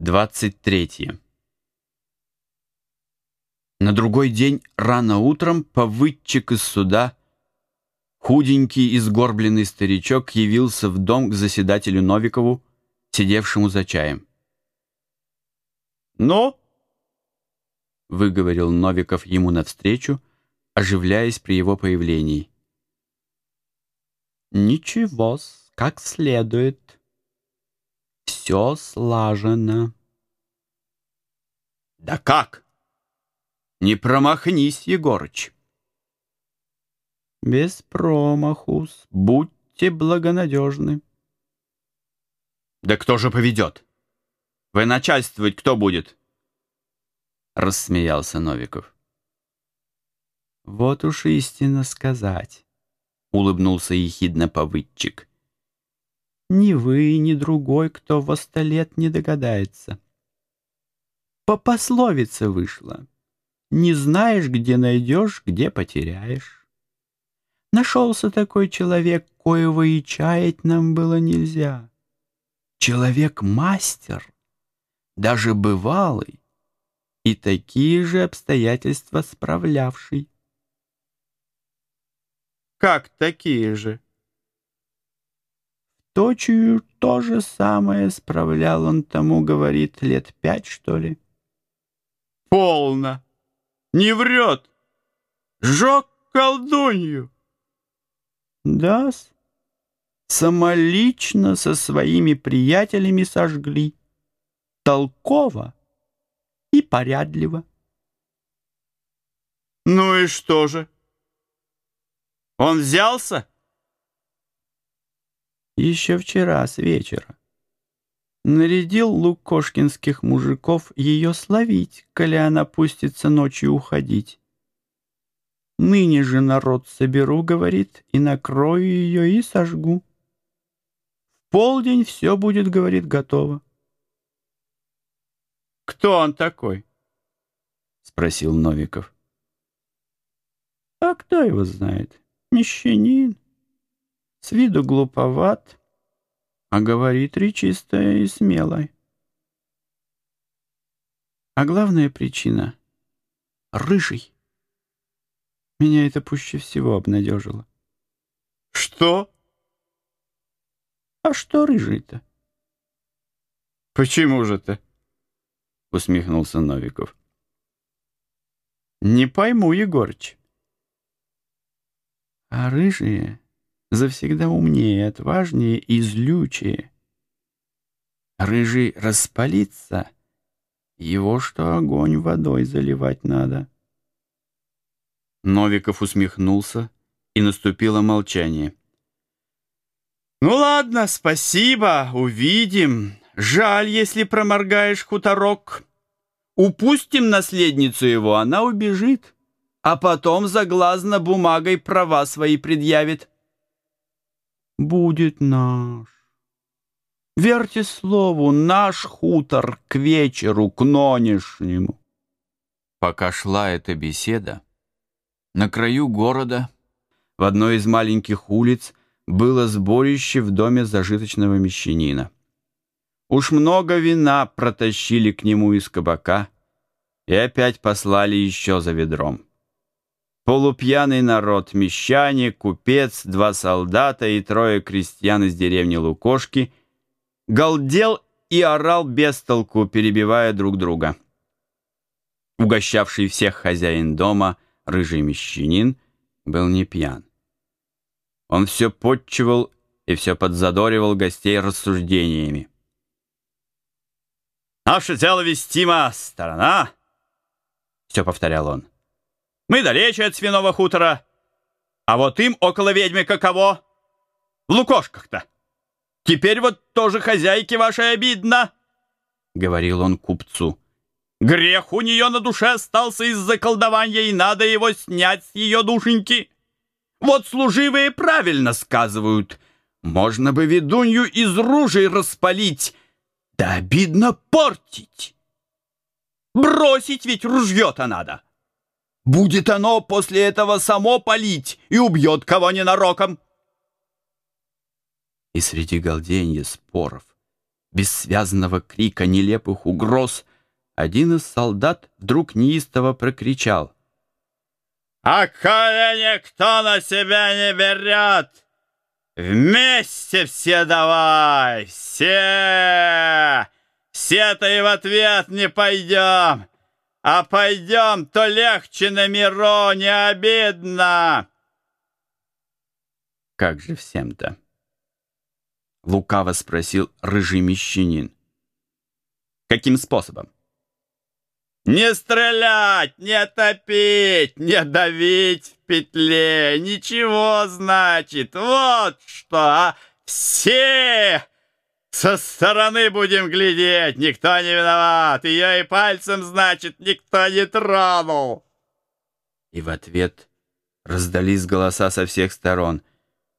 23. На другой день рано утром повыдчик из суда, худенький и сгорбленный старичок, явился в дом к заседателю Новикову, сидевшему за чаем. «Ну?» — выговорил Новиков ему навстречу, оживляясь при его появлении. «Ничего, как следует», все слажено. Да как? Не промахнись, Егорыч. Без промахус, будьте благонадежны. Да кто же поведет? Вы начальствовать кто будет? Рассмеялся Новиков. Вот уж истинно сказать, улыбнулся ехидно повыдчик. Ни вы, ни другой, кто во сто лет не догадается. По пословице вышло. Не знаешь, где найдешь, где потеряешь. Нашелся такой человек, коего и чаять нам было нельзя. Человек-мастер, даже бывалый, и такие же обстоятельства справлявший. «Как такие же?» Точью то же самое справлял он тому, говорит, лет пять, что ли. Полно! Не врет! Жег колдунью! Да-с, самолично со своими приятелями сожгли. Толково и порядливо. Ну и что же? Он взялся? Еще вчера с вечера. Нарядил лукошкинских мужиков ее словить, коли она пустится ночью уходить. Ныне же народ соберу, говорит, и накрою ее, и сожгу. В полдень все будет, говорит, готово. «Кто он такой?» — спросил Новиков. «А кто его знает? Мещанин. С виду глуповат, а говорит речистая и смелая. А главная причина — рыжий. Меня это пуще всего обнадежило. Что? А что рыжий-то? Почему же ты? Усмехнулся Новиков. Не пойму, Егорыч. А рыжие завсегда умнее, отважнее и злючее. Рыжий распалится, его что огонь водой заливать надо. Новиков усмехнулся, и наступило молчание. «Ну ладно, спасибо, увидим. Жаль, если проморгаешь хуторок. Упустим наследницу его, она убежит, а потом заглазно бумагой права свои предъявит будет наш. Верьте слову, наш хутор к вечеру, к нонешнему. Пока шла эта беседа, на краю города, в одной из маленьких улиц, было сборище в доме зажиточного мещанина. Уж много вина протащили к нему из кабака и опять послали еще за ведром. Полупьяный народ, мещане, купец, два солдата и трое крестьян из деревни Лукошки галдел и орал без толку, перебивая друг друга. Угощавший всех хозяин дома, рыжий мещанин, был не пьян. Он все подчивал и все подзадоривал гостей рассуждениями. «Наше дело вестима сторона!» — все повторял он. Мы далече от свиного хутора. А вот им около ведьмы каково? В лукошках-то. Теперь вот тоже хозяйке вашей обидно, — говорил он купцу. Грех у нее на душе остался из-за колдования, и надо его снять с ее душеньки. Вот служивые правильно сказывают. Можно бы ведунью из ружей распалить, да обидно портить. Бросить ведь ружье-то надо. Будет оно после этого само палить и убьет кого ненароком. И среди галденья споров бессвязного крика, нелепых угроз, один из солдат вдруг неистово прокричал. «А коли никто на себя не берет, вместе все давай, все! Все-то и в ответ не пойдем, а пойдем, то легче на миро, не обидно!» «Как же всем-то?» — лукаво спросил рыжий мещанин. «Каким способом?» Не стрелять, не топить, не давить в петле. Ничего, значит, вот что, а все со стороны будем глядеть. Никто не виноват. Ее и пальцем, значит, никто не тронул. И в ответ раздались голоса со всех сторон.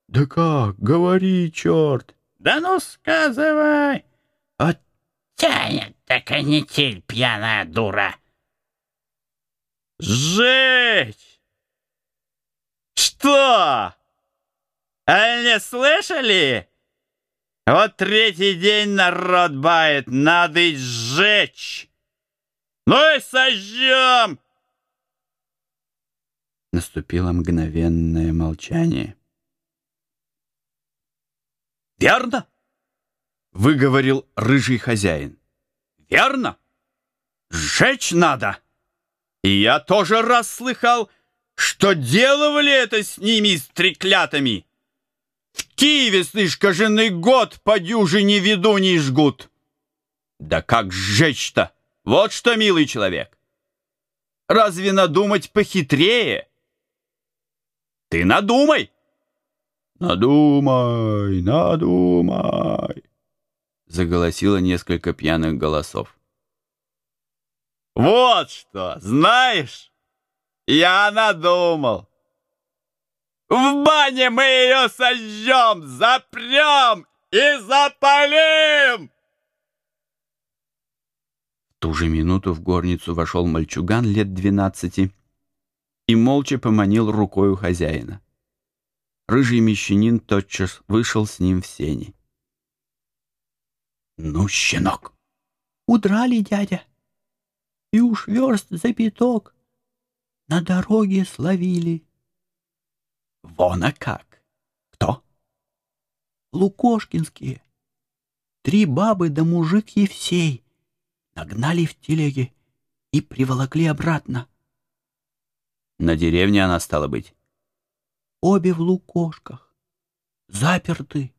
«Да как? Говори, черт!» «Да ну, сказывай!» Тянет так канитель, пьяная дура. Сжечь! Что? А не слышали? Вот третий день народ бает, надо и сжечь. Ну и сожжем! Наступило мгновенное молчание. «Верно?» — выговорил рыжий хозяин. «Верно? Сжечь надо!» И я тоже раз слыхал, что делали это с ними, с треклятами. Киеве, слышь, кожаный год по дюжине ведуней жгут. Да как сжечь-то? Вот что, милый человек. Разве надумать похитрее? Ты надумай. Надумай, надумай заголосило несколько пьяных голосов. «Вот что, знаешь, я надумал. В бане мы ее сожжем, запрем и запалим!» В ту же минуту в горницу вошел мальчуган лет двенадцати и молча поманил рукою хозяина. Рыжий мещанин тотчас вышел с ним в сени. «Ну, щенок!» «Удрали, дядя, и уж верст за пяток на дороге словили». «Вон а как! Кто?» «Лукошкинские. Три бабы да мужик Евсей нагнали в телеге и приволокли обратно». «На деревне она стала быть?» «Обе в лукошках, заперты,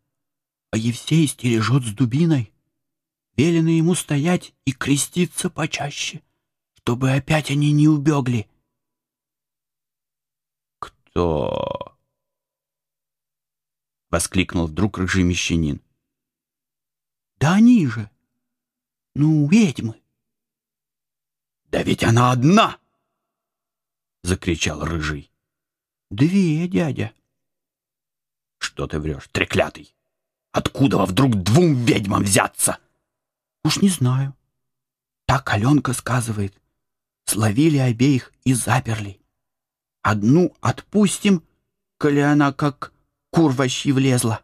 а Евсей стережет с дубиной» велено ему стоять и креститься почаще, чтобы опять они не убегли. «Кто?» — воскликнул вдруг рыжий мещанин. «Да они же! Ну, ведьмы!» «Да ведь она одна!» — закричал рыжий. «Две, дядя!» «Что ты врешь, треклятый? Откуда вдруг двум ведьмам взяться?» Уж не знаю. Так Аленка сказывает. Словили обеих и заперли. Одну отпустим, коли она как кур влезла.